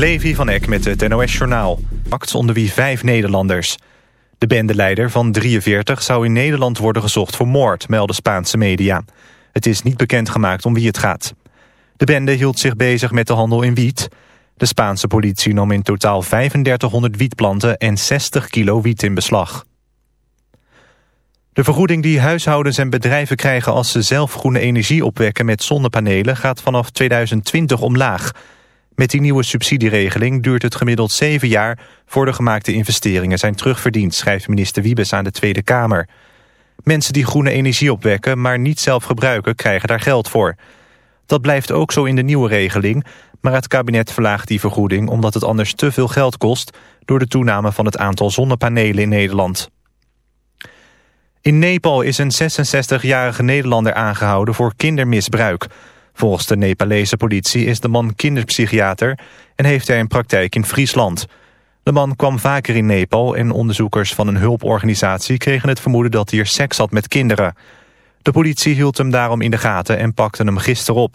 Levi van Eck met het NOS-journaal. Pakt onder wie vijf Nederlanders. De bendeleider van 43 zou in Nederland worden gezocht voor moord, melden Spaanse media. Het is niet bekendgemaakt om wie het gaat. De bende hield zich bezig met de handel in wiet. De Spaanse politie nam in totaal 3500 wietplanten en 60 kilo wiet in beslag. De vergoeding die huishoudens en bedrijven krijgen als ze zelf groene energie opwekken met zonnepanelen gaat vanaf 2020 omlaag. Met die nieuwe subsidieregeling duurt het gemiddeld zeven jaar voor de gemaakte investeringen zijn terugverdiend, schrijft minister Wiebes aan de Tweede Kamer. Mensen die groene energie opwekken, maar niet zelf gebruiken, krijgen daar geld voor. Dat blijft ook zo in de nieuwe regeling, maar het kabinet verlaagt die vergoeding omdat het anders te veel geld kost door de toename van het aantal zonnepanelen in Nederland. In Nepal is een 66-jarige Nederlander aangehouden voor kindermisbruik. Volgens de Nepalese politie is de man kinderpsychiater en heeft hij een praktijk in Friesland. De man kwam vaker in Nepal en onderzoekers van een hulporganisatie kregen het vermoeden dat hij er seks had met kinderen. De politie hield hem daarom in de gaten en pakte hem gisteren op.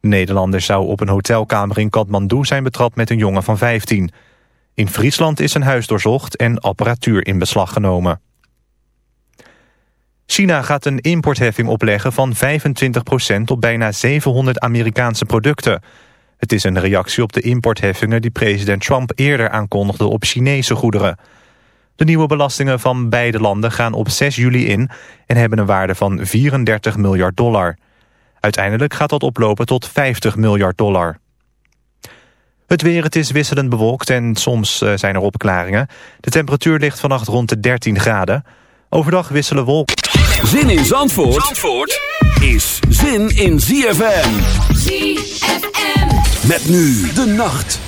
De Nederlander zou op een hotelkamer in Kathmandu zijn betrapt met een jongen van 15. In Friesland is zijn huis doorzocht en apparatuur in beslag genomen. China gaat een importheffing opleggen van 25% op bijna 700 Amerikaanse producten. Het is een reactie op de importheffingen die president Trump eerder aankondigde op Chinese goederen. De nieuwe belastingen van beide landen gaan op 6 juli in en hebben een waarde van 34 miljard dollar. Uiteindelijk gaat dat oplopen tot 50 miljard dollar. Het weer, het is wisselend bewolkt en soms eh, zijn er opklaringen. De temperatuur ligt vannacht rond de 13 graden. Overdag wisselen wolken. Zin in Zandvoort, Zandvoort is zin in ZFM. ZFM. Met nu de nacht.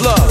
Love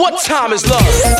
What time is love?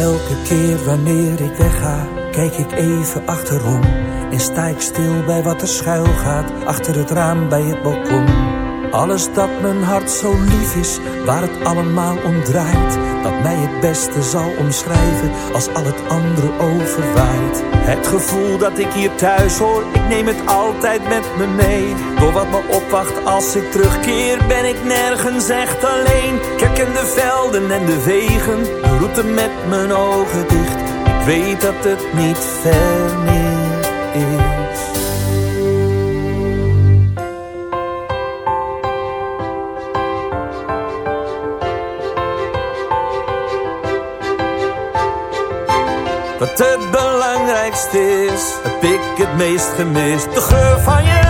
Elke keer wanneer ik wegga, kijk ik even achterom. En sta ik stil bij wat er schuil gaat, achter het raam bij het balkon. Alles dat mijn hart zo lief is, waar het allemaal om draait. Dat mij het beste zal omschrijven, als al het andere overwaait. Het gevoel dat ik hier thuis hoor, ik neem het altijd met me mee. Door wat me opwacht als ik terugkeer, ben ik nergens echt alleen. Ik herken de velden en de wegen, de route met mijn ogen dicht. Ik weet dat het niet ver meer is. Wat het belangrijkste is, heb ik het meest gemist. De geur van je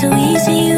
so easy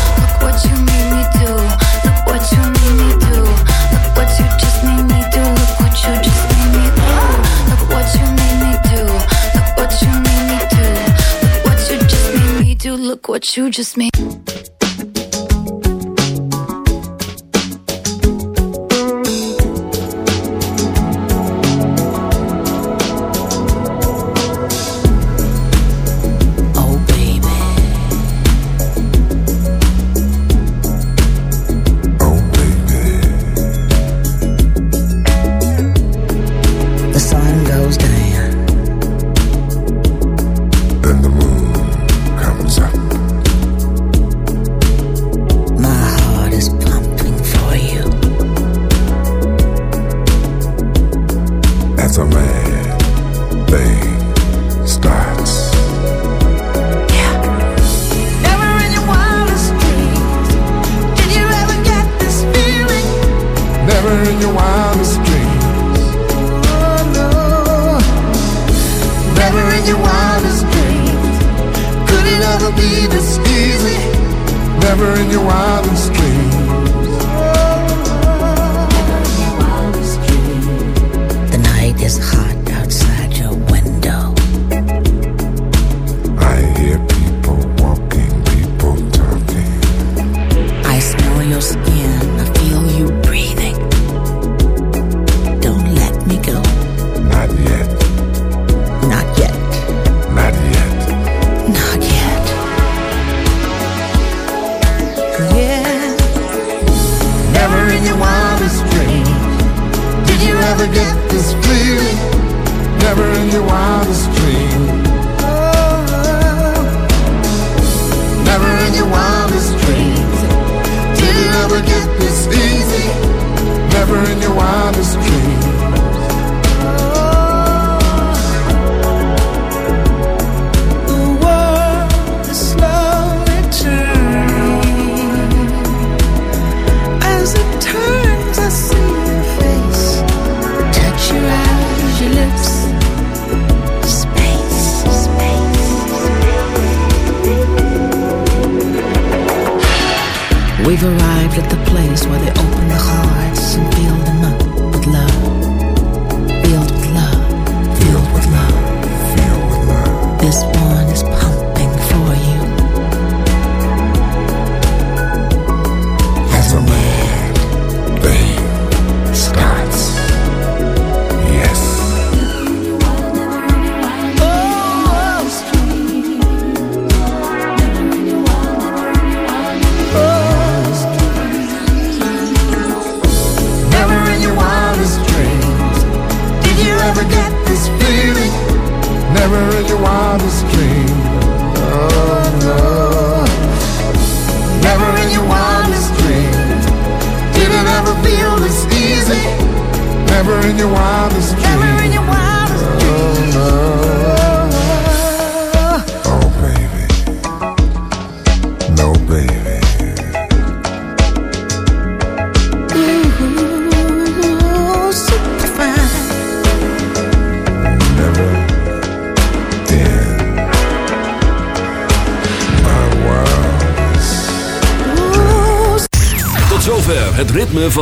what you just made.